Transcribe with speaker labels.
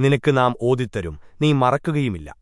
Speaker 1: നിനക്ക് നാം ഓതിത്തരും. നീ മറക്കുകയുമില്ല.